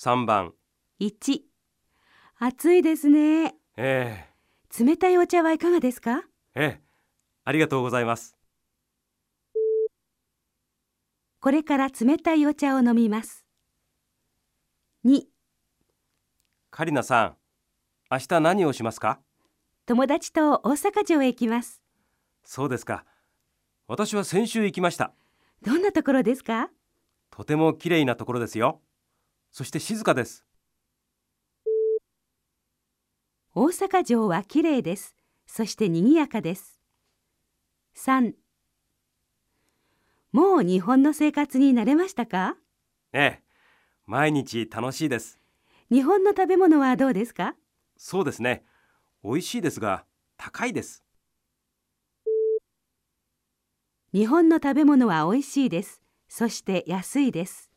3番。1暑いですね。え冷たいお茶はいかがですか？ええ。えありがとうございます。これから冷たいお茶を飲みます。2カリナさん明日何をしますか？友達と大阪城へ行きます。そうですか。私は先週行きました。どんなところですか？とても綺麗なところですよそして静かです。大阪城は綺麗です。そして賑やかです。3もう日本の生活に慣れましたか？ええ毎日楽しいです。日本の食べ物はどうですか？そうですね。美味しいですが高いです。日本の食べ物は美味しいです。そして安いです